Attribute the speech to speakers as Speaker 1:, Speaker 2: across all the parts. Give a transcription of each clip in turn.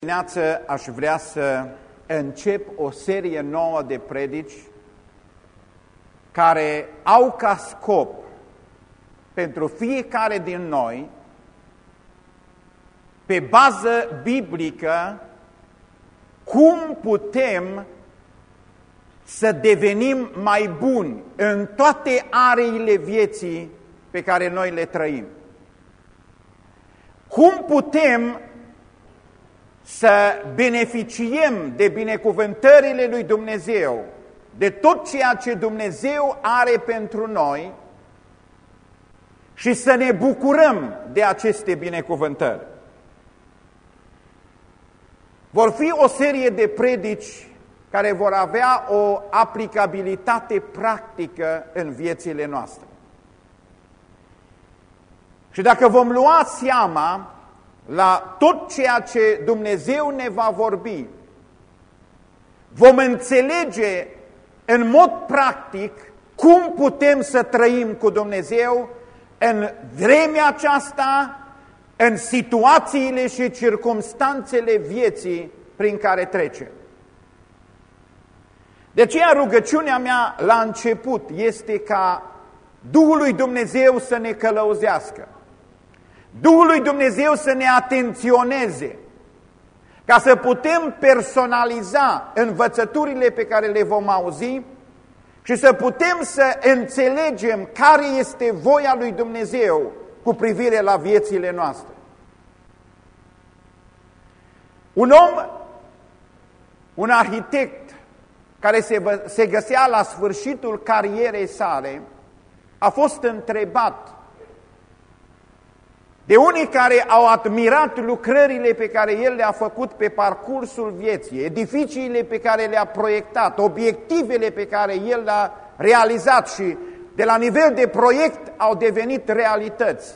Speaker 1: Dimineață aș vrea să încep o serie nouă de predici care au ca scop pentru fiecare din noi, pe bază biblică, cum putem să devenim mai buni în toate areile vieții pe care noi le trăim. Cum putem să beneficiem de binecuvântările lui Dumnezeu, de tot ceea ce Dumnezeu are pentru noi și să ne bucurăm de aceste binecuvântări. Vor fi o serie de predici care vor avea o aplicabilitate practică în viețile noastre. Și dacă vom lua seama la tot ceea ce Dumnezeu ne va vorbi, vom înțelege în mod practic cum putem să trăim cu Dumnezeu în vremea aceasta, în situațiile și circumstanțele vieții prin care trecem. De aceea rugăciunea mea la început este ca Duhul lui Dumnezeu să ne călăuzească. Duhul lui Dumnezeu să ne atenționeze, ca să putem personaliza învățăturile pe care le vom auzi și să putem să înțelegem care este voia lui Dumnezeu cu privire la viețile noastre. Un om, un arhitect care se, se găsea la sfârșitul carierei sale, a fost întrebat de unii care au admirat lucrările pe care el le-a făcut pe parcursul vieții, edificiile pe care le-a proiectat, obiectivele pe care el le-a realizat și de la nivel de proiect au devenit realități.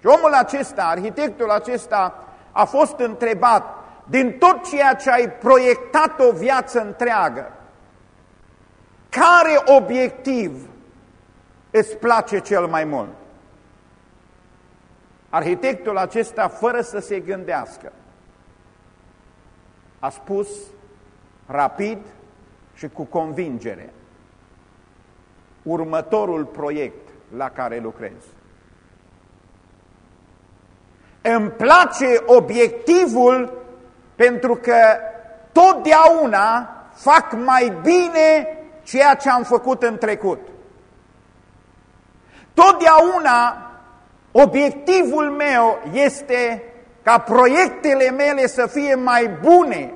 Speaker 1: Și omul acesta, arhitectul acesta, a fost întrebat din tot ceea ce ai proiectat o viață întreagă, care obiectiv îți place cel mai mult? Arhitectul acesta, fără să se gândească, a spus rapid și cu convingere următorul proiect la care lucrez. Îmi place obiectivul pentru că totdeauna fac mai bine ceea ce am făcut în trecut. Totdeauna Obiectivul meu este ca proiectele mele să fie mai bune,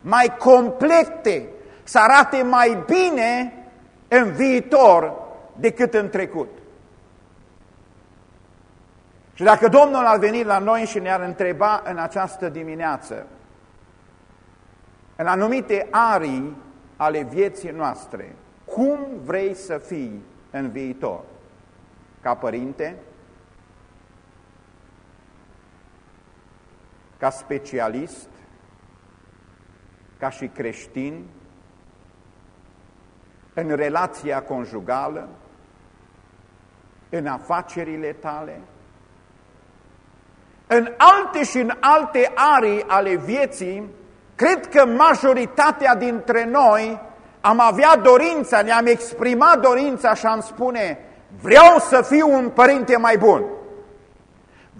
Speaker 1: mai complete, să arate mai bine în viitor decât în trecut. Și dacă Domnul ar veni la noi și ne-ar întreba în această dimineață, în anumite arii ale vieții noastre, cum vrei să fii în viitor? Ca părinte? Ca specialist, ca și creștin, în relația conjugală, în afacerile tale, în alte și în alte arii ale vieții, cred că majoritatea dintre noi am avea dorința, ne-am exprimat dorința și am spune, vreau să fiu un părinte mai bun.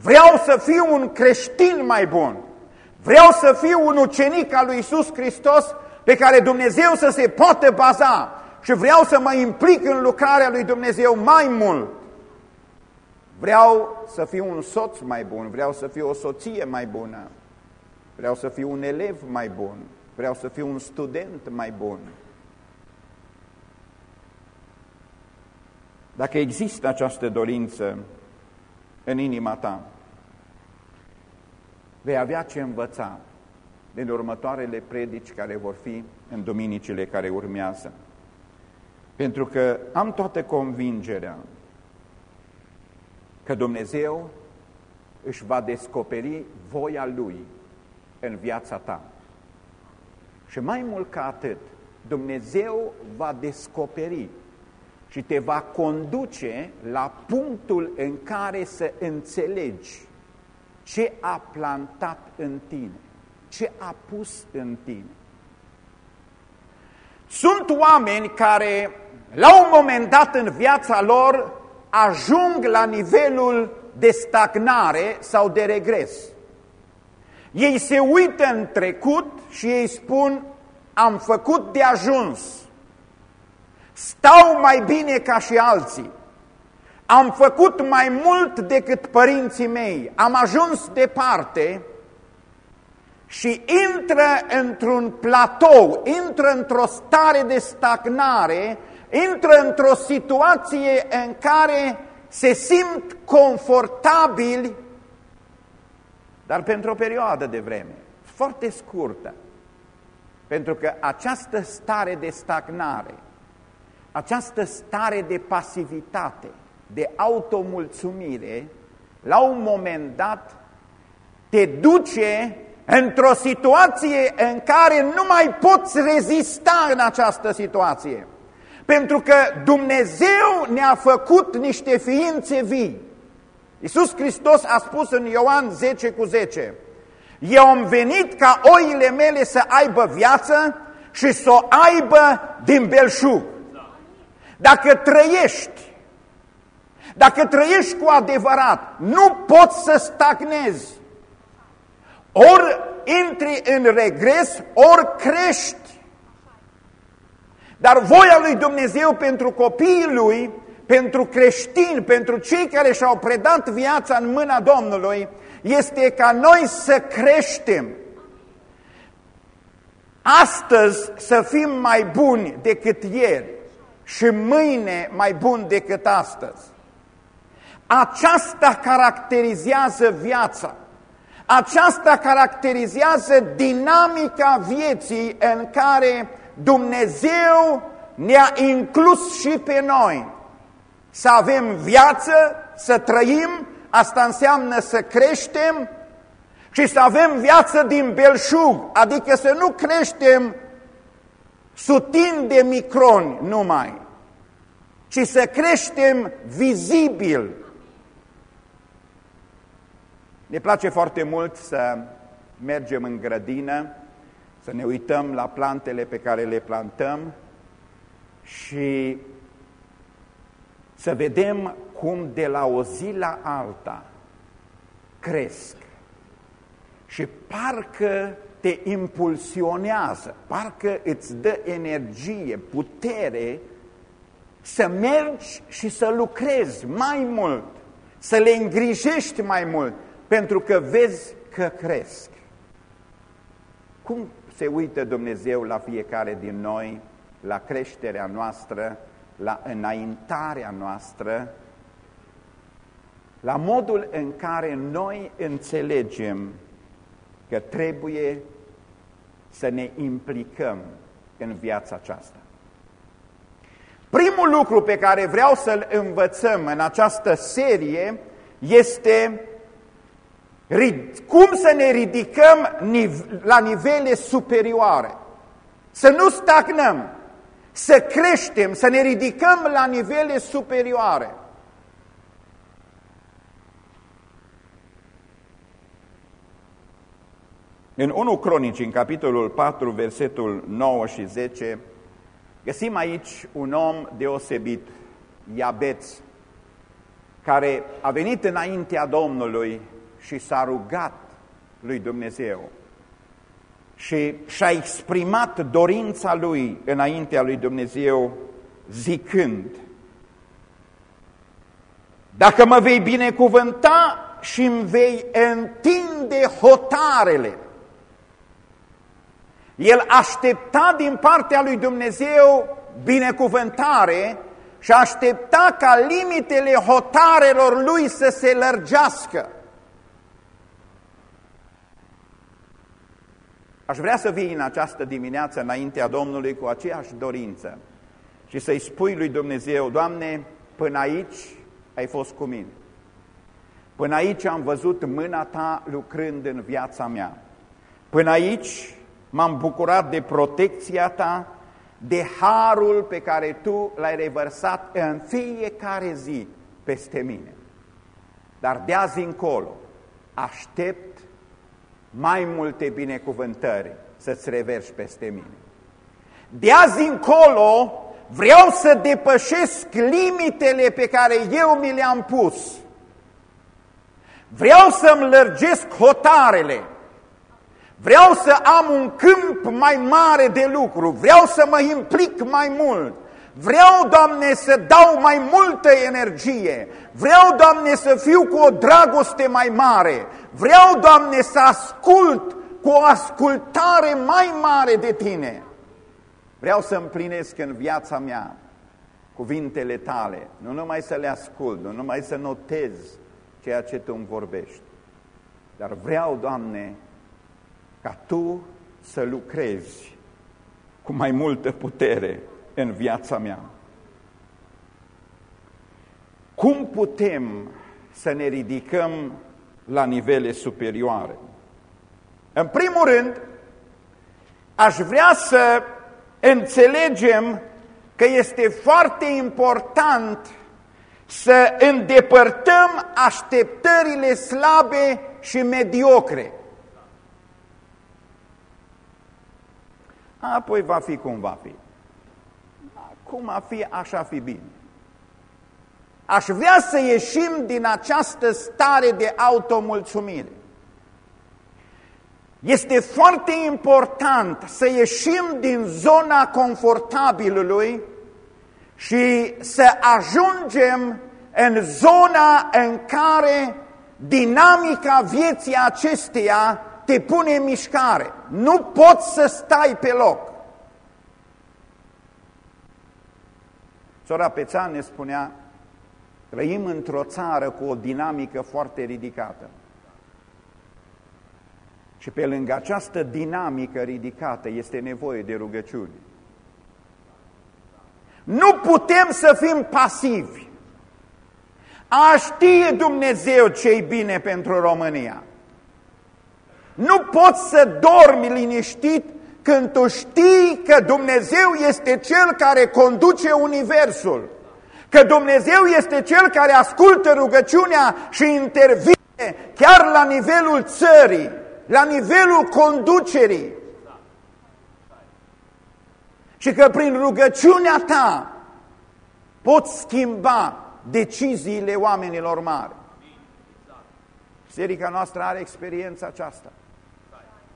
Speaker 1: Vreau să fiu un creștin mai bun. Vreau să fiu un ucenic al lui Isus Hristos pe care Dumnezeu să se poată baza și vreau să mă implic în lucrarea lui Dumnezeu mai mult. Vreau să fiu un soț mai bun, vreau să fiu o soție mai bună, vreau să fiu un elev mai bun, vreau să fiu un student mai bun. Dacă există această dorință în inima ta, vei avea ce învăța din următoarele predici care vor fi în duminicile care urmează. Pentru că am toată convingerea că Dumnezeu își va descoperi voia Lui în viața ta. Și mai mult ca atât, Dumnezeu va descoperi și te va conduce la punctul în care să înțelegi ce a plantat în tine, ce a pus în tine. Sunt oameni care, la un moment dat în viața lor, ajung la nivelul de stagnare sau de regres. Ei se uită în trecut și ei spun, am făcut de ajuns, stau mai bine ca și alții, am făcut mai mult decât părinții mei, am ajuns departe și intră într-un platou, intră într-o stare de stagnare, intră într-o situație în care se simt confortabili, dar pentru o perioadă de vreme, foarte scurtă. Pentru că această stare de stagnare, această stare de pasivitate, de automulțumire, la un moment dat te duce într-o situație în care nu mai poți rezista în această situație. Pentru că Dumnezeu ne-a făcut niște ființe vii. Iisus Hristos a spus în Ioan 10 cu 10, Eu am venit ca oile mele să aibă viață și să o aibă din belșug. Dacă trăiești, dacă trăiești cu adevărat, nu poți să stagnezi. Ori intri în regres, ori crești. Dar voia lui Dumnezeu pentru copiii lui, pentru creștini, pentru cei care și-au predat viața în mâna Domnului, este ca noi să creștem. Astăzi să fim mai buni decât ieri și mâine mai buni decât astăzi. Aceasta caracterizează viața. Aceasta caracterizează dinamica vieții în care Dumnezeu ne-a inclus și pe noi. Să avem viață, să trăim, asta înseamnă să creștem și să avem viață din belșug, adică să nu creștem sutin de microni numai, ci să creștem vizibil. Ne place foarte mult să mergem în grădină, să ne uităm la plantele pe care le plantăm și să vedem cum de la o zi la alta cresc. Și parcă te impulsionează, parcă îți dă energie, putere să mergi și să lucrezi mai mult, să le îngrijești mai mult, pentru că vezi că cresc. Cum se uită Dumnezeu la fiecare din noi, la creșterea noastră, la înaintarea noastră, la modul în care noi înțelegem că trebuie să ne implicăm în viața aceasta. Primul lucru pe care vreau să-l învățăm în această serie este cum să ne ridicăm la nivele superioare. Să nu stagnăm, să creștem, să ne ridicăm la nivele superioare. În 1 Cronici, în capitolul 4, versetul 9 și 10, găsim aici un om deosebit, Iabeț, care a venit înaintea Domnului și s-a rugat lui Dumnezeu și și-a exprimat dorința lui înaintea lui Dumnezeu zicând Dacă mă vei binecuvânta și îmi vei întinde hotarele, el aștepta din partea lui Dumnezeu binecuvântare și aștepta ca limitele hotarelor lui să se lărgească. Aș vrea să vii în această dimineață înaintea Domnului cu aceeași dorință și să-i spui lui Dumnezeu, Doamne, până aici ai fost cu mine. Până aici am văzut mâna Ta lucrând în viața mea. Până aici m-am bucurat de protecția Ta, de harul pe care Tu l-ai revărsat în fiecare zi peste mine. Dar de azi încolo aștept mai multe binecuvântări să-ți reverși peste mine. De azi încolo vreau să depășesc limitele pe care eu mi le-am pus. Vreau să-mi lărgesc hotarele. Vreau să am un câmp mai mare de lucru. Vreau să mă implic mai mult. Vreau, Doamne, să dau mai multă energie. Vreau, Doamne, să fiu cu o dragoste mai mare. Vreau, Doamne, să ascult cu o ascultare mai mare de Tine. Vreau să împlinesc în viața mea cuvintele Tale, nu numai să le ascult, nu numai să notez ceea ce Tu îmi vorbești, dar vreau, Doamne, ca Tu să lucrezi cu mai multă putere în viața mea. Cum putem să ne ridicăm la nivele superioare? În primul rând, aș vrea să înțelegem că este foarte important să îndepărtăm așteptările slabe și mediocre. Apoi va fi cum va fi. Cum a fi, așa fi bine. Aș vrea să ieșim din această stare de automulțumire. Este foarte important să ieșim din zona confortabilului și să ajungem în zona în care dinamica vieții acesteia te pune în mișcare. Nu poți să stai pe loc. Sora Pețan ne spunea, trăim într-o țară cu o dinamică foarte ridicată. Și pe lângă această dinamică ridicată este nevoie de rugăciuni. Nu putem să fim pasivi. A știe Dumnezeu ce-i bine pentru România. Nu poți să dormi liniștit când tu știi că Dumnezeu este Cel care conduce Universul, că Dumnezeu este Cel care ascultă rugăciunea și intervine chiar la nivelul țării la nivelul conducerii. Și că prin rugăciunea ta poți schimba deciziile oamenilor mari. Biserica noastră are experiența aceasta.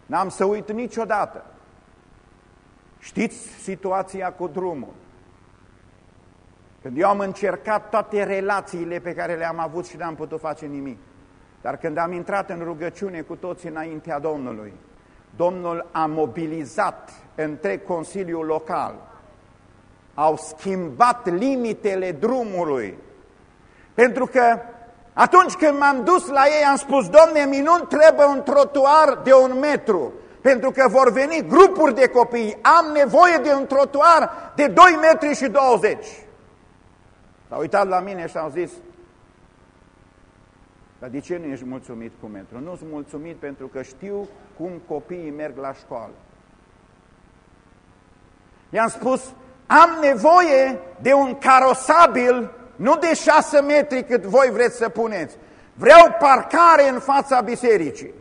Speaker 1: N-am să uit niciodată. Știți situația cu drumul. Când eu am încercat toate relațiile pe care le-am avut și n-am putut face nimic. Dar când am intrat în rugăciune cu toți înaintea Domnului, Domnul a mobilizat întreg Consiliul Local, au schimbat limitele drumului, pentru că atunci când m-am dus la ei, am spus, Domne, mi nu trebuie un trotuar de un metru, pentru că vor veni grupuri de copii, am nevoie de un trotuar de 2 metri și 20. S-au uitat la mine și au zis, dar de ce nu ești mulțumit cu metru? Nu sunt mulțumit pentru că știu cum copiii merg la școală. I-am spus, am nevoie de un carosabil, nu de șase metri cât voi vreți să puneți. Vreau parcare în fața bisericii.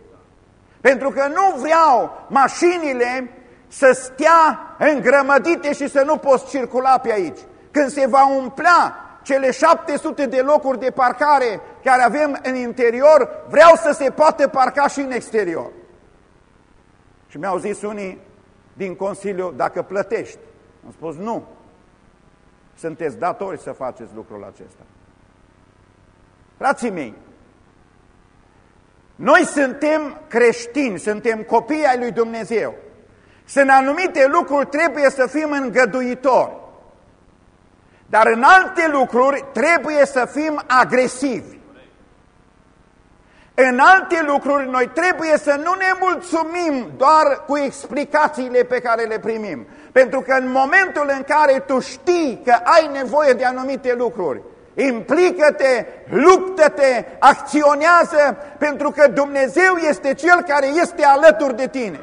Speaker 1: Pentru că nu vreau mașinile să stea îngrămădite și să nu poți circula pe aici. Când se va umplea cele 700 de locuri de parcare care avem în interior, vreau să se poată parca și în exterior. Și mi-au zis unii din Consiliu, dacă plătești. Am spus, nu. Sunteți datori să faceți lucrul acesta. Frații mei, noi suntem creștini, suntem copii ai lui Dumnezeu. Sunt anumite lucruri trebuie să fim îngăduitori. Dar în alte lucruri trebuie să fim agresivi. În alte lucruri noi trebuie să nu ne mulțumim doar cu explicațiile pe care le primim. Pentru că în momentul în care tu știi că ai nevoie de anumite lucruri, implică-te, luptă-te, acționează, pentru că Dumnezeu este Cel care este alături de tine.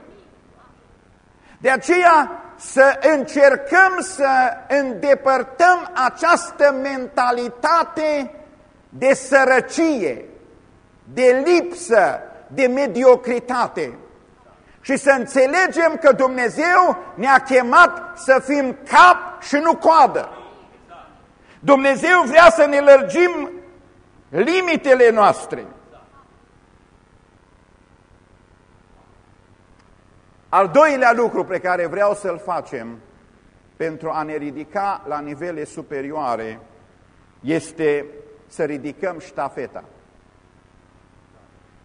Speaker 1: De aceea să încercăm să îndepărtăm această mentalitate de sărăcie, de lipsă, de mediocritate. și să înțelegem că Dumnezeu ne-a chemat să fim cap și nu coadă. Dumnezeu vrea să ne lărgim limitele noastre. Al doilea lucru pe care vreau să-l facem pentru a ne ridica la nivele superioare este să ridicăm ștafeta.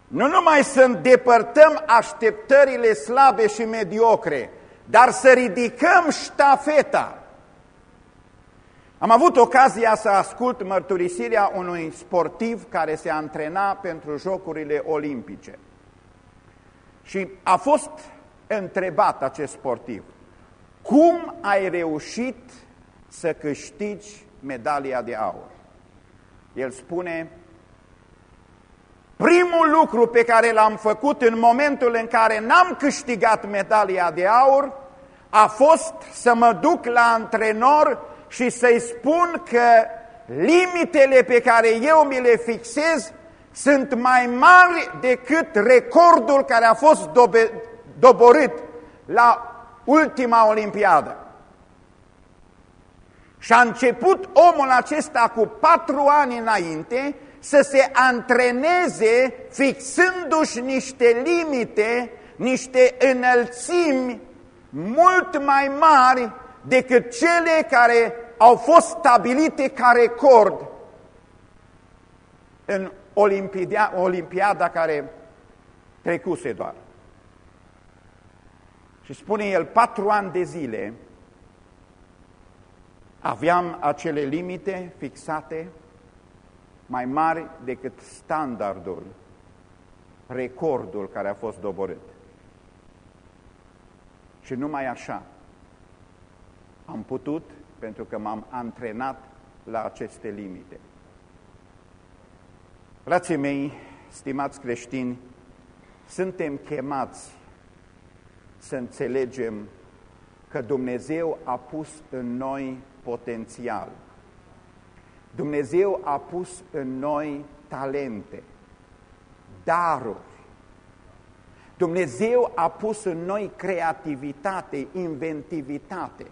Speaker 1: Nu numai să îndepărtăm așteptările slabe și mediocre, dar să ridicăm ștafeta. Am avut ocazia să ascult mărturisirea unui sportiv care se antrena pentru Jocurile Olimpice. Și a fost întrebat acest sportiv, cum ai reușit să câștigi medalia de aur? El spune, primul lucru pe care l-am făcut în momentul în care n-am câștigat medalia de aur a fost să mă duc la antrenor și să-i spun că limitele pe care eu mi le fixez sunt mai mari decât recordul care a fost doborât la ultima olimpiadă. Și a început omul acesta cu patru ani înainte să se antreneze fixându-și niște limite, niște înălțimi mult mai mari decât cele care au fost stabilite ca record în Olimpiada, Olimpiada care trecuse doar. Și spune el, patru ani de zile aveam acele limite fixate mai mari decât standardul, recordul care a fost doborât. Și numai așa am putut, pentru că m-am antrenat la aceste limite. Frații mei, stimați creștini, suntem chemați să înțelegem că Dumnezeu a pus în noi potențial. Dumnezeu a pus în noi talente, daruri. Dumnezeu a pus în noi creativitate, inventivitate.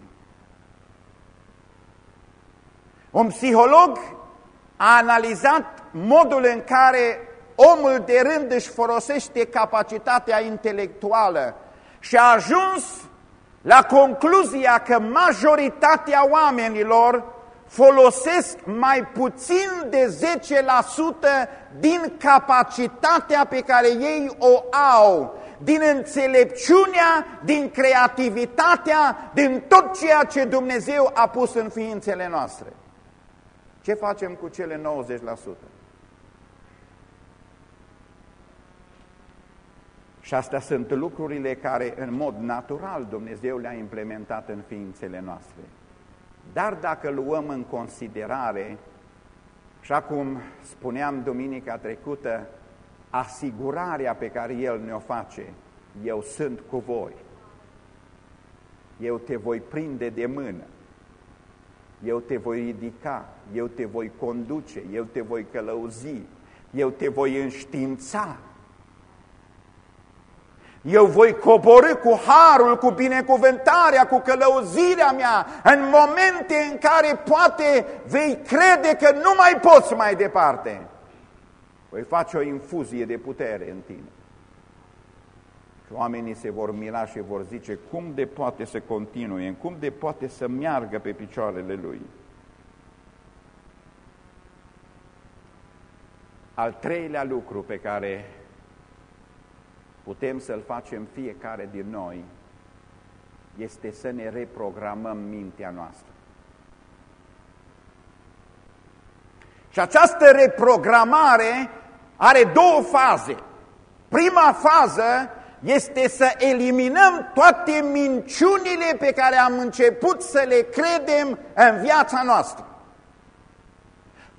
Speaker 1: Un psiholog a analizat modul în care omul de rând își folosește capacitatea intelectuală și a ajuns la concluzia că majoritatea oamenilor folosesc mai puțin de 10% din capacitatea pe care ei o au, din înțelepciunea, din creativitatea, din tot ceea ce Dumnezeu a pus în ființele noastre. Ce facem cu cele 90%? Și astea sunt lucrurile care în mod natural Dumnezeu le-a implementat în ființele noastre. Dar dacă luăm în considerare, așa cum spuneam duminica trecută, asigurarea pe care El ne-o face, eu sunt cu voi, eu te voi prinde de mână, eu te voi ridica, eu te voi conduce, eu te voi călăuzi, eu te voi înștiința, eu voi coborâ cu harul, cu binecuvântarea, cu călăuzirea mea în momente în care poate vei crede că nu mai poți mai departe. Voi face o infuzie de putere în tine. Și oamenii se vor mira și vor zice cum de poate să continue, cum de poate să meargă pe picioarele lui. Al treilea lucru pe care putem să-l facem fiecare din noi este să ne reprogramăm mintea noastră. Și această reprogramare are două faze. Prima fază este să eliminăm toate minciunile pe care am început să le credem în viața noastră.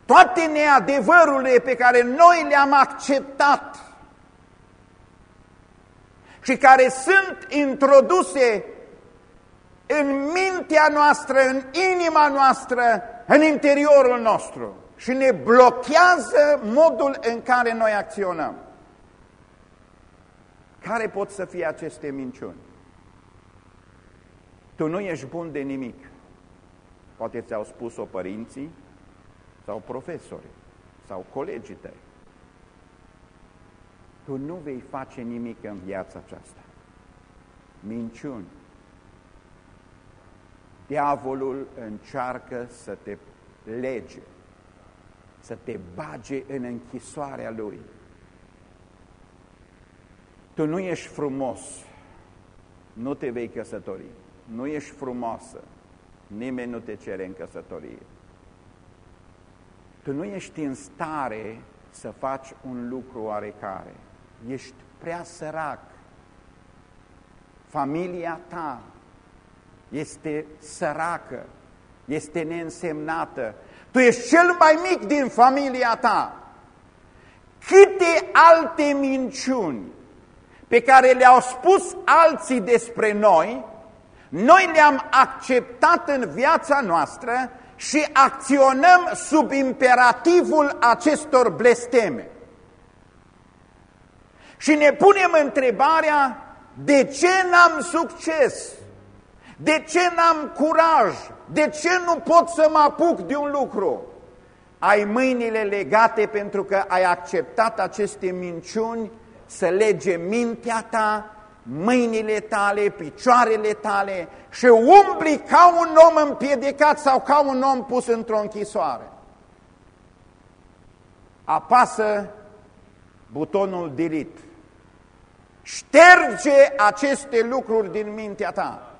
Speaker 1: Toate neadevărurile pe care noi le-am acceptat și care sunt introduse în mintea noastră, în inima noastră, în interiorul nostru și ne blochează modul în care noi acționăm. Care pot să fie aceste minciuni? Tu nu ești bun de nimic. Poate ți-au spus-o părinții sau profesorii sau colegii tăi. Tu nu vei face nimic în viața aceasta. Minciuni. Diavolul încearcă să te lege, să te bage în închisoarea lui. Tu nu ești frumos, nu te vei căsători. Nu ești frumoasă, nimeni nu te cere în căsătorie. Tu nu ești în stare să faci un lucru oarecare. Ești prea sărac. Familia ta este săracă, este neînsemnată. Tu ești cel mai mic din familia ta. Câte alte minciuni pe care le-au spus alții despre noi, noi le-am acceptat în viața noastră și acționăm sub imperativul acestor blesteme. Și ne punem întrebarea, de ce n-am succes? De ce n-am curaj? De ce nu pot să mă apuc de un lucru? Ai mâinile legate pentru că ai acceptat aceste minciuni să lege mintea ta, mâinile tale, picioarele tale și umbli ca un om împiedicat sau ca un om pus într-o închisoare. Apasă butonul delete. Șterge aceste lucruri din mintea ta.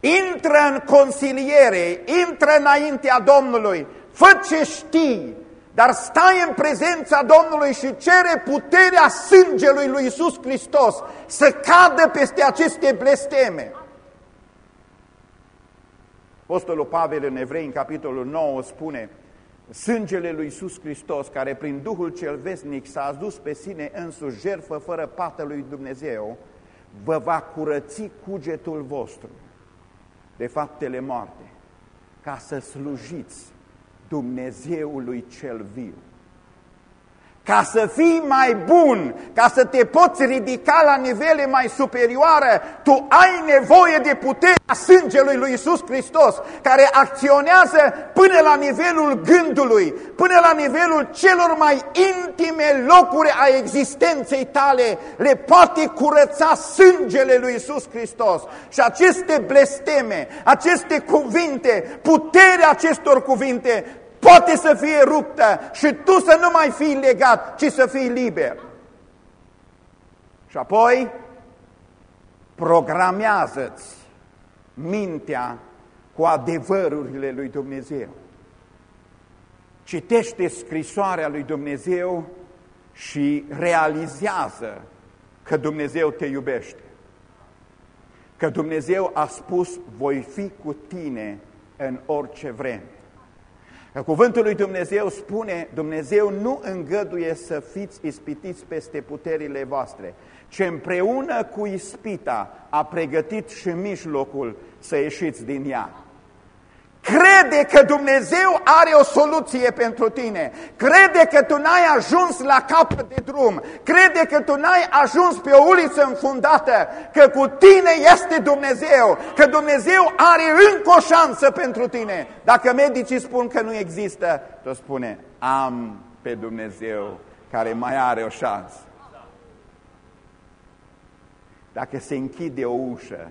Speaker 1: Intră în consiliere, intră înaintea Domnului, fă ce știi, dar stai în prezența Domnului și cere puterea sângelui lui Iisus Hristos să cadă peste aceste blesteme. Apostolul Pavel în Evrei, în capitolul 9, spune Sângele lui Iisus Hristos, care prin Duhul cel vesnic s-a adus pe sine însuși jertfă fără pată lui Dumnezeu, vă va curăți cugetul vostru de faptele moarte, ca să slujiți Dumnezeului cel viu. Ca să fii mai bun, ca să te poți ridica la nivele mai superioare, tu ai nevoie de puterea sângelui lui Isus Hristos, care acționează până la nivelul gândului, până la nivelul celor mai intime locuri a existenței tale, le poate curăța sângele lui Isus Hristos. Și aceste blesteme, aceste cuvinte, puterea acestor cuvinte poate să fie ruptă și tu să nu mai fii legat, ci să fii liber. Și apoi programează-ți mintea cu adevărurile lui Dumnezeu. Citește scrisoarea lui Dumnezeu și realizează că Dumnezeu te iubește. Că Dumnezeu a spus, voi fi cu tine în orice vreme. Că cuvântul lui Dumnezeu spune, Dumnezeu nu îngăduie să fiți ispitiți peste puterile voastre, ci împreună cu ispita a pregătit și mijlocul să ieșiți din ea. Crede că Dumnezeu are o soluție pentru tine. Crede că tu n-ai ajuns la capăt de drum. Crede că tu n-ai ajuns pe o uliță înfundată. Că cu tine este Dumnezeu. Că Dumnezeu are încă o șansă pentru tine. Dacă medicii spun că nu există, tu spune, am pe Dumnezeu care mai are o șansă. Dacă se închide o ușă,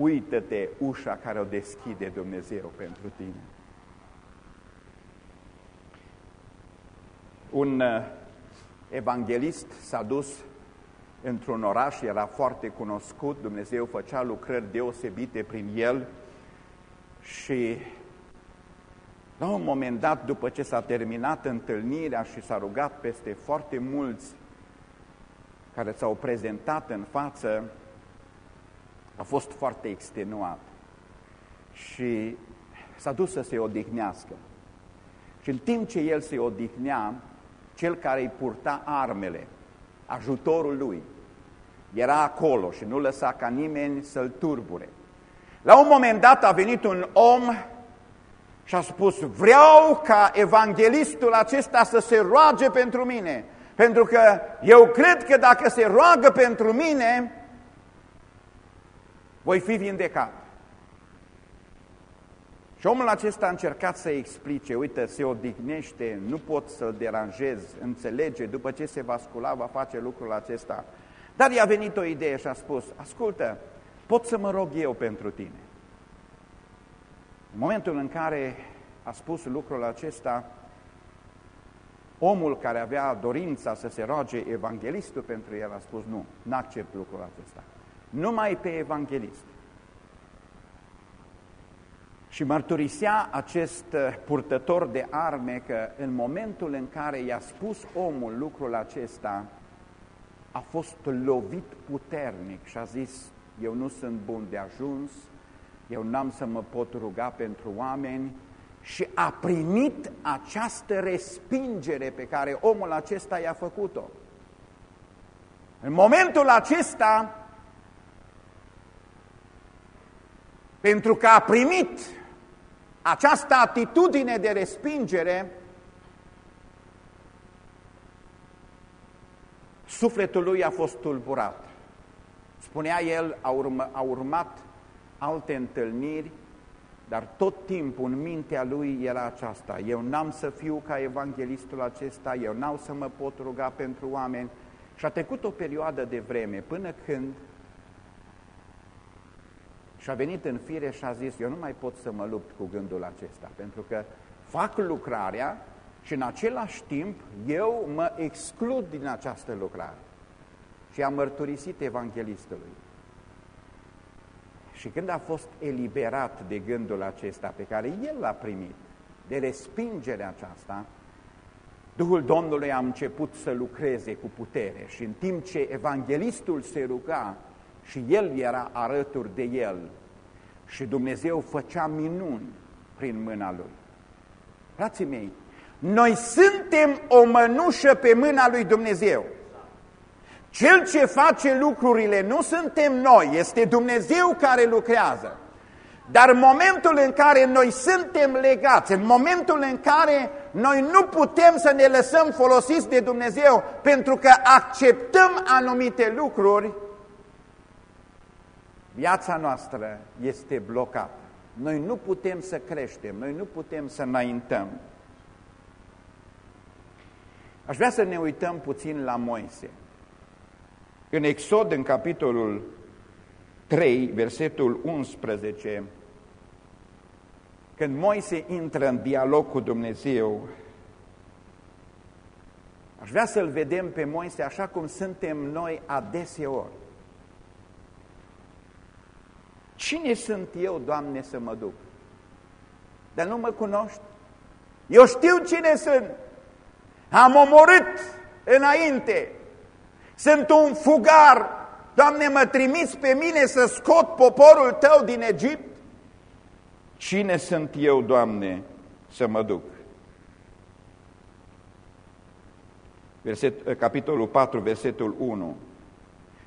Speaker 1: uită-te ușa care o deschide Dumnezeu pentru tine. Un uh, evanghelist s-a dus într-un oraș, era foarte cunoscut, Dumnezeu făcea lucrări deosebite prin el și la un moment dat, după ce s-a terminat întâlnirea și s-a rugat peste foarte mulți care s-au prezentat în față, a fost foarte extenuat și s-a dus să se odihnească. Și în timp ce el se odihnea, cel care îi purta armele, ajutorul lui, era acolo și nu lăsa ca nimeni să-l turbure. La un moment dat a venit un om și a spus, vreau ca evanghelistul acesta să se roage pentru mine, Pentru că eu cred că dacă se roagă pentru mine, voi fi vindecat. Și omul acesta a încercat să explice, uite, se odihnește, nu pot să-l deranjez, înțelege, după ce se va scula, va face lucrul acesta. Dar i-a venit o idee și a spus, ascultă, pot să mă rog eu pentru tine. În momentul în care a spus lucrul acesta, omul care avea dorința să se roage evanghelistul pentru el a spus, nu, n-accept lucrul acesta. Numai pe evanghelist. Și mărturisea acest uh, purtător de arme că în momentul în care i-a spus omul lucrul acesta, a fost lovit puternic și a zis, eu nu sunt bun de ajuns, eu n-am să mă pot ruga pentru oameni și a primit această respingere pe care omul acesta i-a făcut-o. În momentul acesta, pentru că a primit această atitudine de respingere, sufletul lui a fost tulburat. Spunea el, a, urma, a urmat alte întâlniri, dar tot timpul în mintea lui era aceasta. Eu n-am să fiu ca evanghelistul acesta, eu n-am să mă pot ruga pentru oameni. Și a trecut o perioadă de vreme până când și a venit în fire și a zis, eu nu mai pot să mă lupt cu gândul acesta, pentru că fac lucrarea și în același timp eu mă exclud din această lucrare. Și am mărturisit evanghelistului. Și când a fost eliberat de gândul acesta pe care el l-a primit, de respingerea aceasta, Duhul Domnului a început să lucreze cu putere și în timp ce evanghelistul se ruga și el era alături de el și Dumnezeu făcea minuni prin mâna lui. Frații mei, noi suntem o mănușă pe mâna lui Dumnezeu. Cel ce face lucrurile nu suntem noi, este Dumnezeu care lucrează. Dar în momentul în care noi suntem legați, în momentul în care noi nu putem să ne lăsăm folosiți de Dumnezeu pentru că acceptăm anumite lucruri, viața noastră este blocată. Noi nu putem să creștem, noi nu putem să înaintăm. Aș vrea să ne uităm puțin la Moise. În Exod, în capitolul 3, versetul 11, când Moise intră în dialog cu Dumnezeu, aș vrea să-l vedem pe Moise așa cum suntem noi adeseori. Cine sunt eu, Doamne, să mă duc? Dar nu mă cunoști? Eu știu cine sunt. Am omorât înainte. Sunt un fugar. Doamne, mă trimiți pe mine să scot poporul Tău din Egipt? Cine sunt eu, Doamne, să mă duc? Verset, capitolul 4, versetul 1.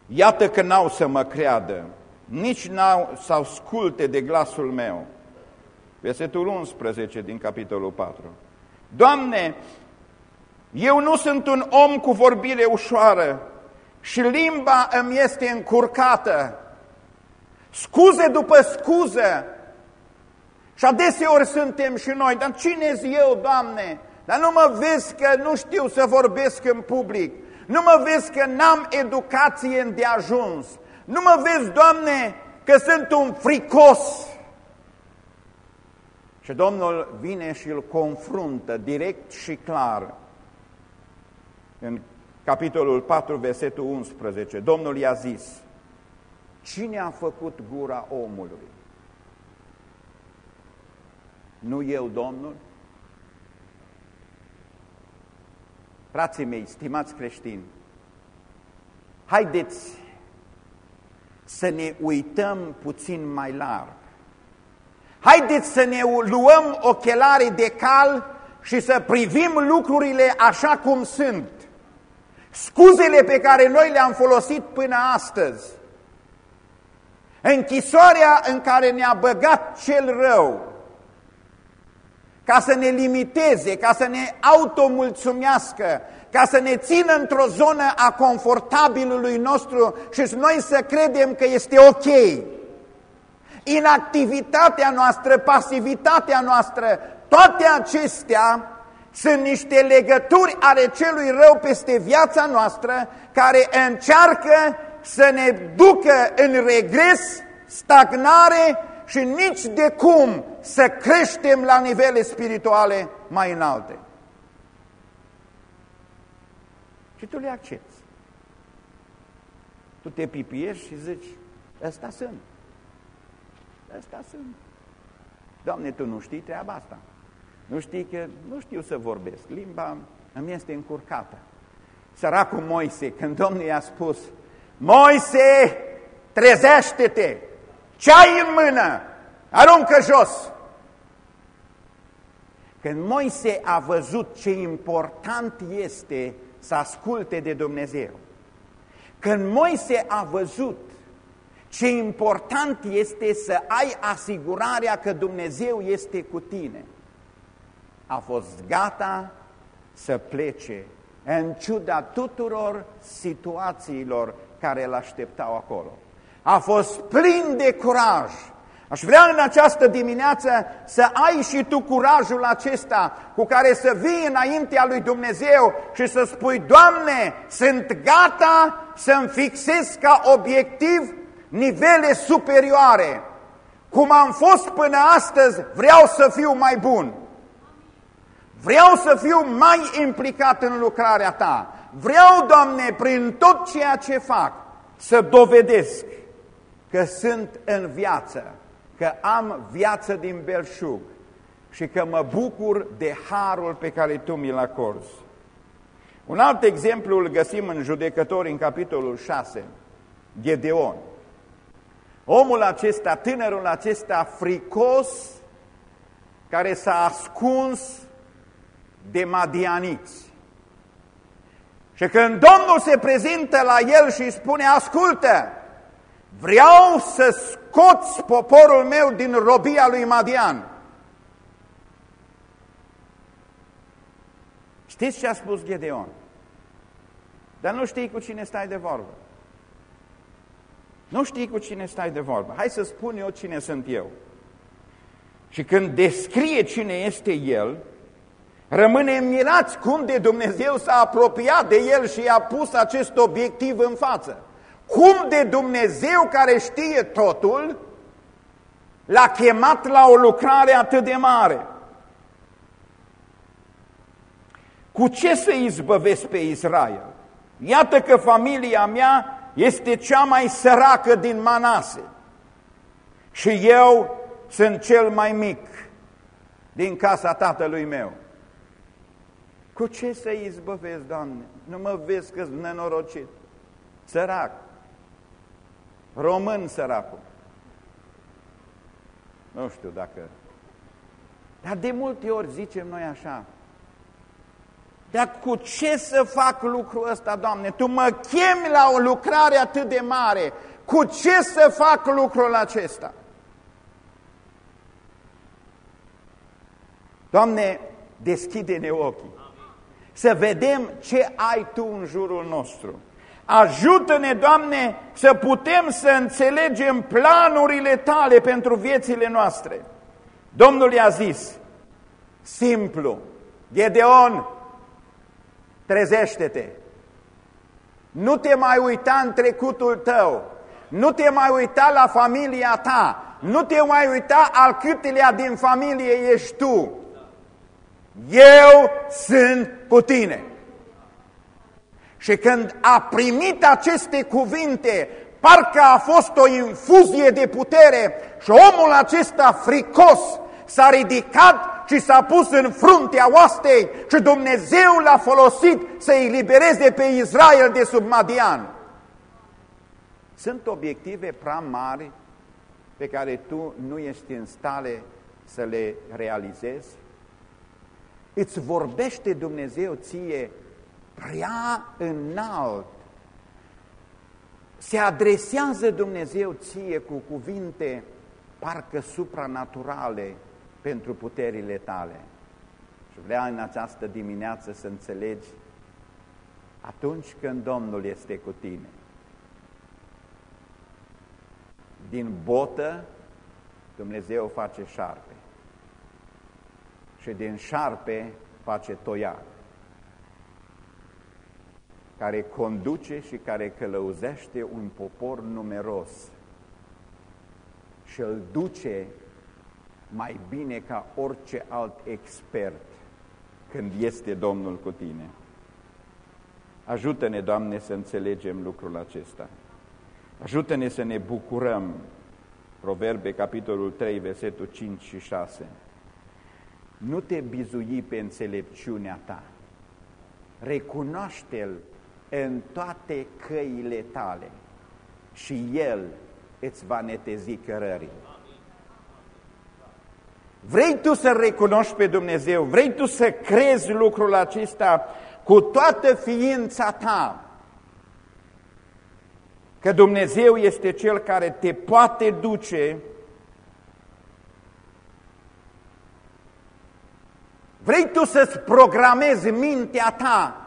Speaker 1: Iată că n-au să mă creadă nici n-au să asculte de glasul meu. Versetul 11 din capitolul 4. Doamne, eu nu sunt un om cu vorbire ușoară și limba îmi este încurcată. Scuze după scuză. Și adeseori suntem și noi, dar cine eu, Doamne? Dar nu mă vezi că nu știu să vorbesc în public. Nu mă vezi că n-am educație îndeajuns. Nu mă vezi, Doamne, că sunt un fricos. Și Domnul vine și îl confruntă direct și clar. În capitolul 4, versetul 11, Domnul i-a zis, Cine a făcut gura omului? Nu eu, Domnul? Frații mei, stimați creștini, haideți să ne uităm puțin mai larg. Haideți să ne luăm ochelarii de cal și să privim lucrurile așa cum sunt. Scuzele pe care noi le-am folosit până astăzi, închisoarea în care ne-a băgat cel rău, ca să ne limiteze, ca să ne automulțumească, ca să ne țină într-o zonă a confortabilului nostru și noi să credem că este ok. Inactivitatea noastră, pasivitatea noastră, toate acestea sunt niște legături ale celui rău peste viața noastră care încearcă să ne ducă în regres, stagnare și nici de cum să creștem la nivele spirituale mai înalte. Și tu le accepti. Tu te pipiești și zici, ăsta sunt. Ăsta sunt. Doamne, Tu nu știi treaba asta. Nu știi că nu știu să vorbesc. Limba îmi este încurcată. Săracul Moise, când Domnul i-a spus, Moise, trezește-te! Ce ai în mână? Aruncă jos! Când Moise a văzut ce important este să asculte de Dumnezeu, când Moise a văzut ce important este să ai asigurarea că Dumnezeu este cu tine, a fost gata să plece în ciuda tuturor situațiilor care îl așteptau acolo. A fost plin de curaj. Aș vrea în această dimineață să ai și tu curajul acesta cu care să vii înaintea lui Dumnezeu și să spui, Doamne, sunt gata să-mi fixez ca obiectiv nivele superioare. Cum am fost până astăzi, vreau să fiu mai bun. Vreau să fiu mai implicat în lucrarea Ta. Vreau, Doamne, prin tot ceea ce fac, să dovedesc că sunt în viață, că am viață din belșug și că mă bucur de harul pe care Tu mi-l acorzi. Un alt exemplu îl găsim în judecători în capitolul 6, Gedeon. Omul acesta, tânărul acesta fricos, care s-a ascuns de madianiți. Și când Domnul se prezintă la el și îi spune, ascultă, vreau să scoți poporul meu din robia lui Madian. Știți ce a spus Gedeon? Dar nu știi cu cine stai de vorbă. Nu știi cu cine stai de vorbă. Hai să spun eu cine sunt eu. Și când descrie cine este el, rămâne mirați cum de Dumnezeu s-a apropiat de el și i-a pus acest obiectiv în față. Cum de Dumnezeu care știe totul l-a chemat la o lucrare atât de mare. Cu ce să izbăvesc pe Israel? Iată că familia mea este cea mai săracă din Manase și eu sunt cel mai mic din casa tatălui meu. Cu ce să izbăvesc, Doamne? Nu mă vezi că nenorocit. Sărac. Român săracul. Nu știu dacă... Dar de multe ori zicem noi așa, dar cu ce să fac lucrul ăsta, Doamne? Tu mă chemi la o lucrare atât de mare. Cu ce să fac lucrul acesta? Doamne, deschide-ne ochii. Să vedem ce ai Tu în jurul nostru. Ajută-ne, Doamne, să putem să înțelegem planurile Tale pentru viețile noastre. Domnul i-a zis, simplu, Gedeon, trezește-te! Nu te mai uita în trecutul tău, nu te mai uita la familia ta, nu te mai uita al câtelea din familie ești tu. Eu sunt cu tine. Și când a primit aceste cuvinte, parcă a fost o infuzie de putere și omul acesta fricos s-a ridicat și s-a pus în fruntea oastei și Dumnezeu l-a folosit să-i libereze pe Israel de sub Madian. Sunt obiective prea mari pe care tu nu ești în stare să le realizezi? Îți vorbește Dumnezeu ție prea înalt. Se adresează Dumnezeu ție cu cuvinte parcă supranaturale pentru puterile tale. Și vrea în această dimineață să înțelegi atunci când Domnul este cu tine. Din botă Dumnezeu face șarpe și din șarpe face toiar care conduce și care călăuzește un popor numeros și îl duce mai bine ca orice alt expert când este Domnul cu tine. Ajută-ne, Doamne, să înțelegem lucrul acesta. Ajută-ne să ne bucurăm. Proverbe, capitolul 3, versetul 5 și 6. Nu te bizui pe înțelepciunea ta. Recunoaște-L în toate căile tale și El îți va netezi cărării. Vrei tu să recunoști pe Dumnezeu, vrei tu să crezi lucrul acesta cu toată ființa ta, că Dumnezeu este Cel care te poate duce Vrei tu să-ți programezi mintea ta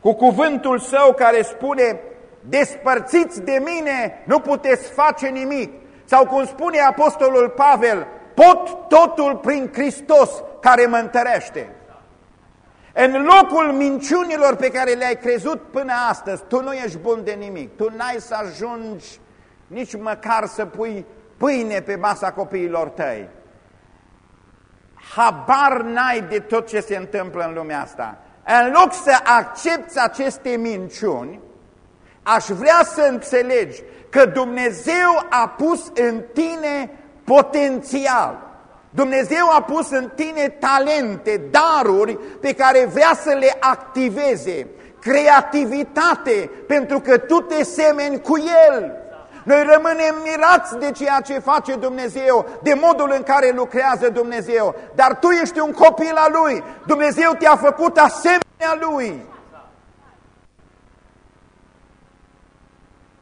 Speaker 1: cu cuvântul său care spune despărțiți de mine, nu puteți face nimic. Sau cum spune Apostolul Pavel, pot totul prin Hristos care mă întărește. În locul minciunilor pe care le-ai crezut până astăzi, tu nu ești bun de nimic. Tu n-ai să ajungi nici măcar să pui pâine pe masa copiilor tăi. Habar n-ai de tot ce se întâmplă în lumea asta. În loc să accepti aceste minciuni, aș vrea să înțelegi că Dumnezeu a pus în tine potențial. Dumnezeu a pus în tine talente, daruri pe care vrea să le activeze, creativitate, pentru că tu te semeni cu El. Noi rămânem mirați de ceea ce face Dumnezeu, de modul în care lucrează Dumnezeu, dar tu ești un copil al Lui. Dumnezeu te-a făcut asemenea Lui.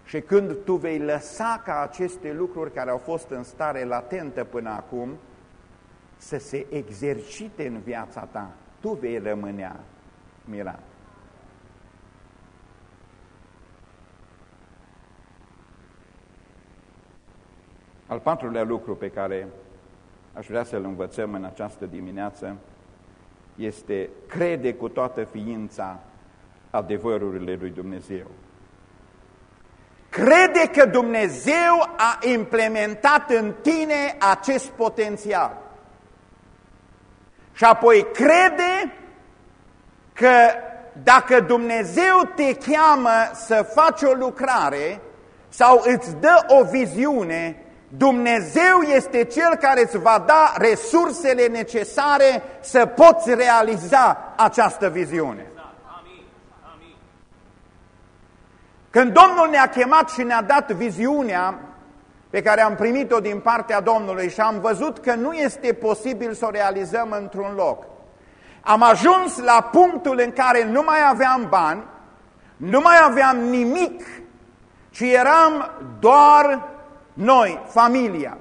Speaker 1: Și când tu vei lăsa ca aceste lucruri care au fost în stare latentă până acum să se exercite în viața ta, tu vei rămânea mirat. Al patrulea lucru pe care aș vrea să-l învățăm în această dimineață este crede cu toată ființa adevărurile lui Dumnezeu. Crede că Dumnezeu a implementat în tine acest potențial. Și apoi crede că dacă Dumnezeu te cheamă să faci o lucrare sau îți dă o viziune, Dumnezeu este Cel care îți va da resursele necesare să poți realiza această viziune. Când Domnul ne-a chemat și ne-a dat viziunea pe care am primit-o din partea Domnului și am văzut că nu este posibil să o realizăm într-un loc, am ajuns la punctul în care nu mai aveam bani, nu mai aveam nimic, ci eram doar noi, familia.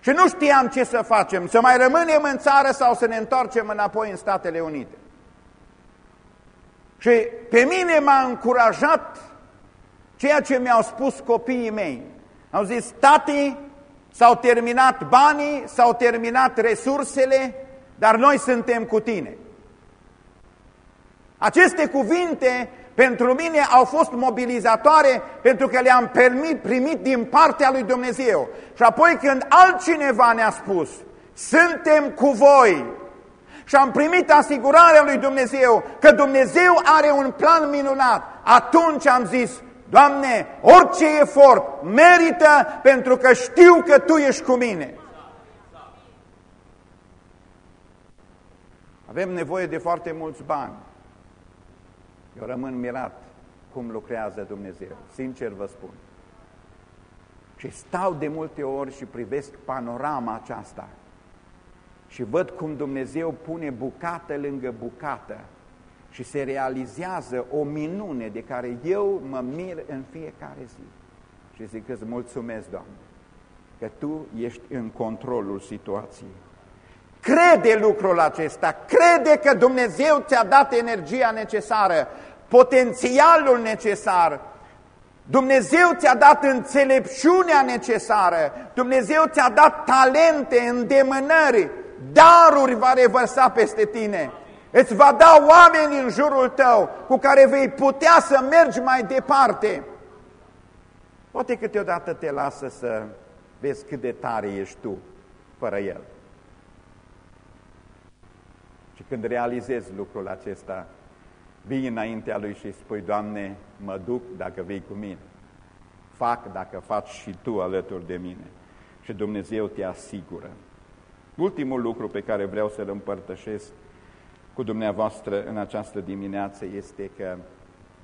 Speaker 1: Și nu știam ce să facem, să mai rămânem în țară sau să ne întoarcem înapoi în Statele Unite. Și pe mine m-a încurajat ceea ce mi-au spus copiii mei. Au zis, tati, s-au terminat banii, s-au terminat resursele, dar noi suntem cu tine. Aceste cuvinte pentru mine au fost mobilizatoare pentru că le-am primit din partea lui Dumnezeu. Și apoi când altcineva ne-a spus, suntem cu voi și am primit asigurarea lui Dumnezeu că Dumnezeu are un plan minunat, atunci am zis, Doamne, orice efort merită pentru că știu că Tu ești cu mine. Avem nevoie de foarte mulți bani. Eu rămân mirat cum lucrează Dumnezeu, sincer vă spun. Și stau de multe ori și privesc panorama aceasta și văd cum Dumnezeu pune bucată lângă bucată și se realizează o minune de care eu mă mir în fiecare zi. Și zic că îți mulțumesc, Doamne, că Tu ești în controlul situației. crede lucrul acesta, crede că Dumnezeu ți-a dat energia necesară, potențialul necesar, Dumnezeu ți-a dat înțelepciunea necesară, Dumnezeu ți-a dat talente, îndemânări, daruri va revărsa peste tine. Îți va da oameni în jurul tău cu care vei putea să mergi mai departe. Poate câteodată te lasă să vezi cât de tare ești tu fără El. Și când realizezi lucrul acesta, vii înaintea Lui și spui, Doamne, mă duc dacă vei cu mine. Fac dacă faci și Tu alături de mine. Și Dumnezeu te asigură. Ultimul lucru pe care vreau să-l împărtășesc cu dumneavoastră în această dimineață este că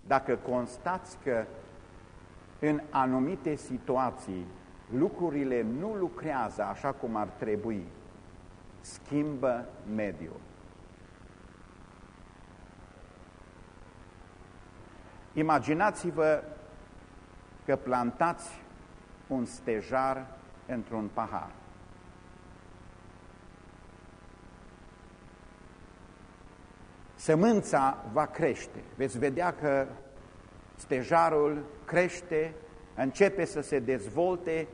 Speaker 1: dacă constați că în anumite situații lucrurile nu lucrează așa cum ar trebui, schimbă mediul. Imaginați-vă că plantați un stejar într-un pahar. Sămânța va crește. Veți vedea că stejarul crește, începe să se dezvolte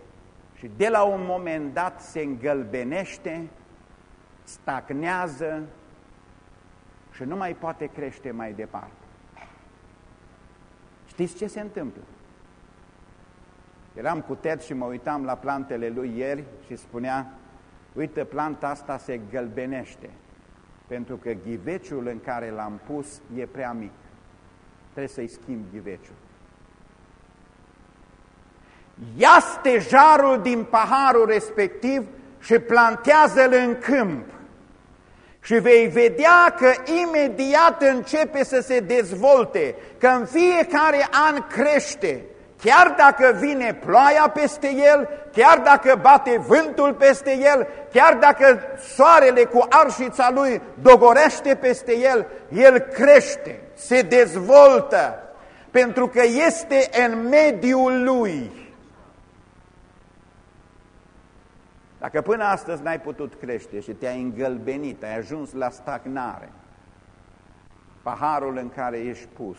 Speaker 1: și de la un moment dat se îngălbenește, stagnează și nu mai poate crește mai departe. Știți ce se întâmplă? Eram cu Ted și mă uitam la plantele lui ieri și spunea, uite, planta asta se gălbenește, pentru că ghiveciul în care l-am pus e prea mic. Trebuie să-i schimb ghiveciul. Ia stejarul din paharul respectiv și plantează-l în câmp. Și vei vedea că imediat începe să se dezvolte, că în fiecare an crește, chiar dacă vine ploaia peste el, chiar dacă bate vântul peste el, chiar dacă soarele cu arșița lui dogorește peste el, el crește, se dezvoltă, pentru că este în mediul lui. Dacă până astăzi n-ai putut crește și te-ai îngălbenit, ai ajuns la stagnare, paharul în care ești pus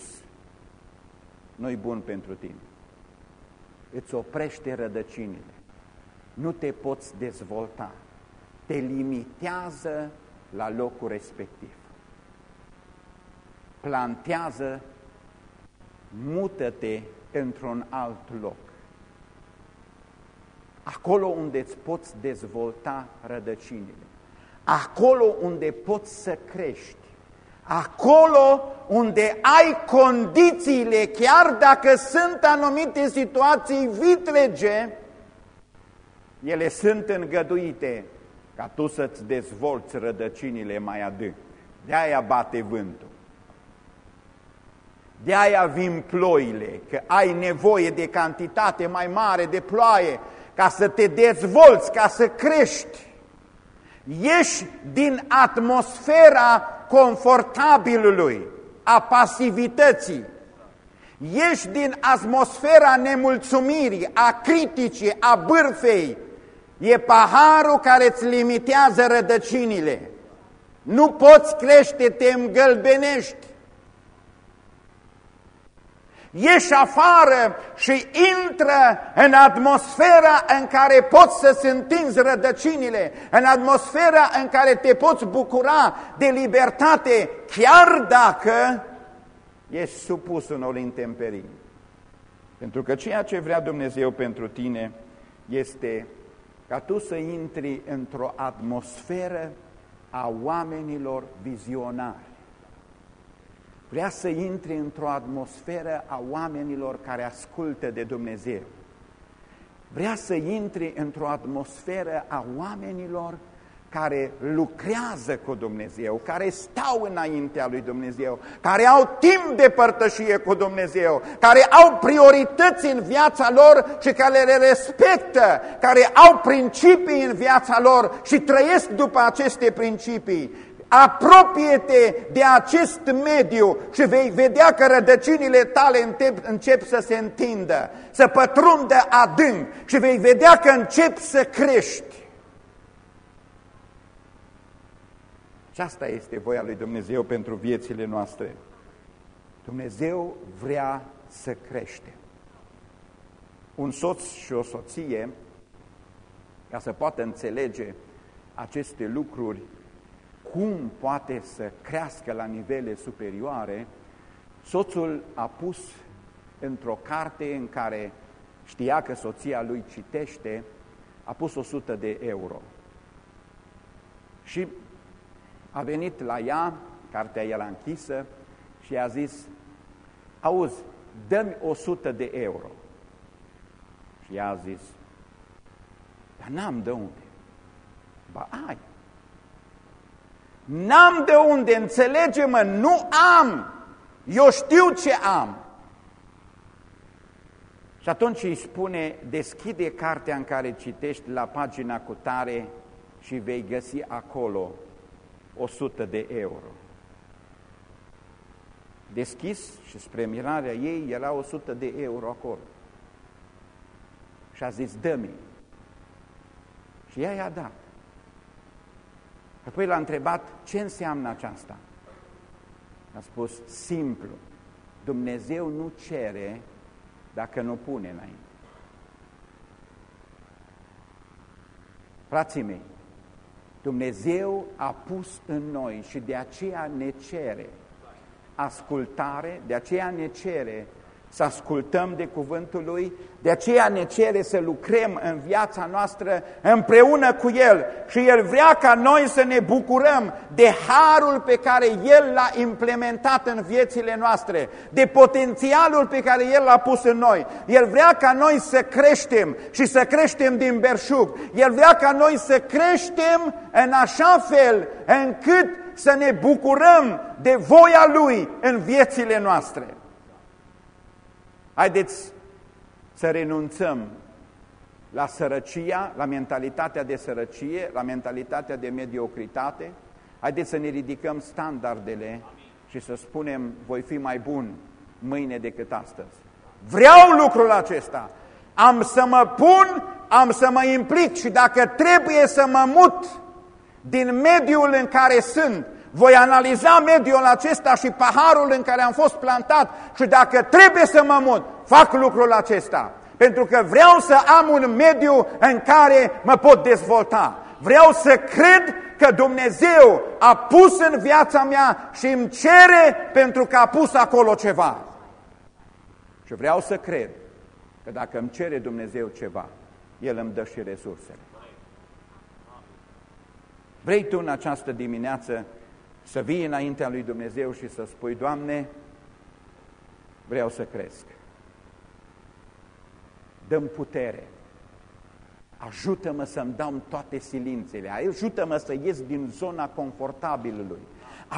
Speaker 1: nu-i bun pentru tine. Îți oprește rădăcinile. Nu te poți dezvolta. Te limitează la locul respectiv. Plantează, mută-te într-un alt loc acolo unde îți poți dezvolta rădăcinile, acolo unde poți să crești, acolo unde ai condițiile, chiar dacă sunt anumite situații vitrege, ele sunt îngăduite ca tu să-ți dezvolți rădăcinile mai adânc. De-aia bate vântul. De aia vin ploile, că ai nevoie de cantitate mai mare de ploaie ca să te dezvolți, ca să crești. Ieși din atmosfera confortabilului, a pasivității. Ieși din atmosfera nemulțumirii, a criticii, a bârfei. E paharul care îți limitează rădăcinile. Nu poți crește, te îngălbenești. Ieși afară și intră în atmosfera în care poți să se întinzi rădăcinile, în atmosfera în care te poți bucura de libertate, chiar dacă ești supus unor intemperii. Pentru că ceea ce vrea Dumnezeu pentru tine este ca tu să intri într-o atmosferă a oamenilor vizionari Vrea să intre într-o atmosferă a oamenilor care ascultă de Dumnezeu. Vrea să intre într-o atmosferă a oamenilor care lucrează cu Dumnezeu, care stau înaintea lui Dumnezeu, care au timp de părtășie cu Dumnezeu, care au priorități în viața lor și care le respectă, care au principii în viața lor și trăiesc după aceste principii apropie-te de acest mediu și vei vedea că rădăcinile tale încep, încep să se întindă, să pătrundă adânc și vei vedea că încep să crești. Aceasta este voia lui Dumnezeu pentru viețile noastre. Dumnezeu vrea să crește. Un soț și o soție, ca să poată înțelege aceste lucruri, cum poate să crească la nivele superioare, soțul a pus într-o carte în care știa că soția lui citește, a pus 100 de euro. Și a venit la ea, cartea era închisă, și a zis, auzi, dă-mi 100 de euro. Și ea a zis, dar n-am de unde. Ba ai. N-am de unde, înțelege-mă, nu am. Eu știu ce am. Și atunci îi spune, deschide cartea în care citești la pagina cu tare și vei găsi acolo 100 de euro. Deschis și spre mirarea ei era 100 de euro acolo. Și a zis, dă-mi. Și ea i-a dat. Apoi l-a întrebat ce înseamnă aceasta. A spus, simplu, Dumnezeu nu cere dacă nu pune înainte. Frații mei, Dumnezeu a pus în noi și de aceea ne cere ascultare, de aceea ne cere să ascultăm de cuvântul Lui, de aceea ne cere să lucrăm în viața noastră împreună cu El și El vrea ca noi să ne bucurăm de harul pe care El l-a implementat în viețile noastre, de potențialul pe care El l-a pus în noi. El vrea ca noi să creștem și să creștem din berșug. El vrea ca noi să creștem în așa fel încât să ne bucurăm de voia Lui în viețile noastre. Haideți să renunțăm la sărăcia, la mentalitatea de sărăcie, la mentalitatea de mediocritate. Haideți să ne ridicăm standardele și să spunem, voi fi mai bun mâine decât astăzi. Vreau lucrul acesta. Am să mă pun, am să mă implic și dacă trebuie să mă mut din mediul în care sunt, voi analiza mediul acesta și paharul în care am fost plantat și dacă trebuie să mă mut, fac lucrul acesta. Pentru că vreau să am un mediu în care mă pot dezvolta. Vreau să cred că Dumnezeu a pus în viața mea și îmi cere pentru că a pus acolo ceva. Și vreau să cred că dacă îmi cere Dumnezeu ceva, El îmi dă și resursele. Vrei tu în această dimineață să vii înaintea lui Dumnezeu și să spui, Doamne, vreau să cresc. Dăm putere. Ajută-mă să-mi dau toate silințele. Ajută-mă să ies din zona confortabilului.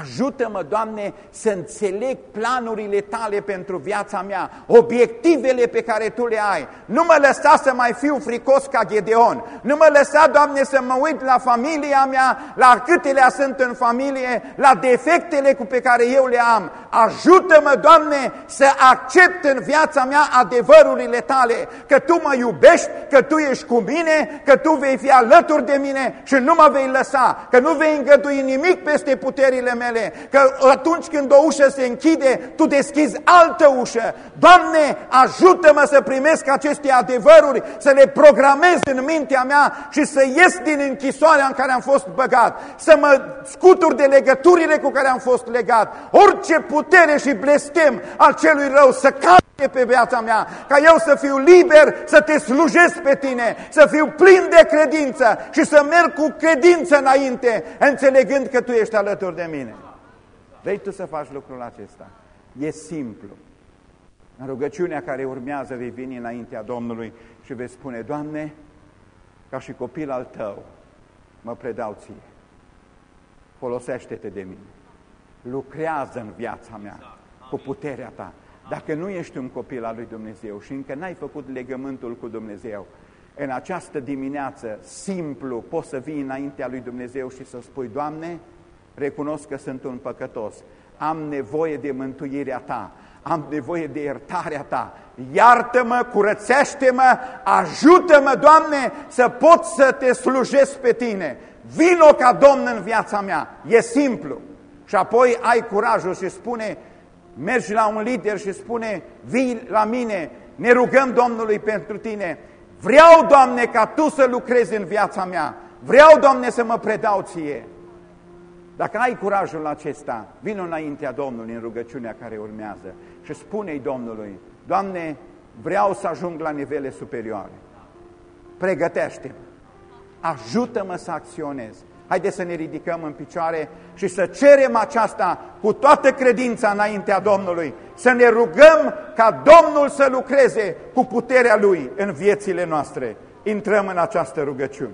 Speaker 1: Ajută-mă, Doamne, să înțeleg planurile Tale pentru viața mea, obiectivele pe care Tu le ai. Nu mă lăsa să mai fiu fricos ca Gedeon. Nu mă lăsa, Doamne, să mă uit la familia mea, la câtele sunt în familie, la defectele cu pe care eu le am. Ajută-mă, Doamne, să accept în viața mea adevărurile Tale, că Tu mă iubești, că Tu ești cu mine, că Tu vei fi alături de mine și nu mă vei lăsa, că nu vei îngădui nimic peste puterile mele mele, că atunci când o ușă se închide, tu deschizi altă ușă. Doamne, ajută-mă să primesc aceste adevăruri, să le programez în mintea mea și să ies din închisoarea în care am fost băgat, să mă scutur de legăturile cu care am fost legat, orice putere și blestem al celui rău să cadă pe viața mea, ca eu să fiu liber, să te slujesc pe tine, să fiu plin de credință și să merg cu credință înainte, înțelegând că Tu ești alături de mine. Vrei tu să faci lucrul acesta? E simplu. În rugăciunea care urmează vei veni înaintea Domnului și vei spune, Doamne, ca și copil al Tău, mă predau Ție. Folosește-te de mine. Lucrează în viața mea cu puterea Ta. Dacă nu ești un copil al lui Dumnezeu și încă n-ai făcut legământul cu Dumnezeu, în această dimineață, simplu, poți să vii înaintea lui Dumnezeu și să spui, Doamne, recunosc că sunt un păcătos, am nevoie de mântuirea Ta, am nevoie de iertarea Ta. Iartă-mă, curățește-mă, ajută-mă, Doamne, să pot să Te slujesc pe Tine. Vino ca Domn în viața mea. E simplu. Și apoi ai curajul și spune, mergi la un lider și spune, vii la mine, ne rugăm Domnului pentru tine. Vreau, Doamne, ca Tu să lucrezi în viața mea. Vreau, Doamne, să mă predau Ție. Dacă ai curajul acesta, vin înaintea Domnului în rugăciunea care urmează și spune-i Domnului, Doamne, vreau să ajung la nivele superioare. Pregătește-mă, ajută-mă să acționez. Haideți să ne ridicăm în picioare și să cerem aceasta cu toată credința înaintea Domnului. Să ne rugăm ca Domnul să lucreze cu puterea Lui în viețile noastre. Intrăm în această rugăciune.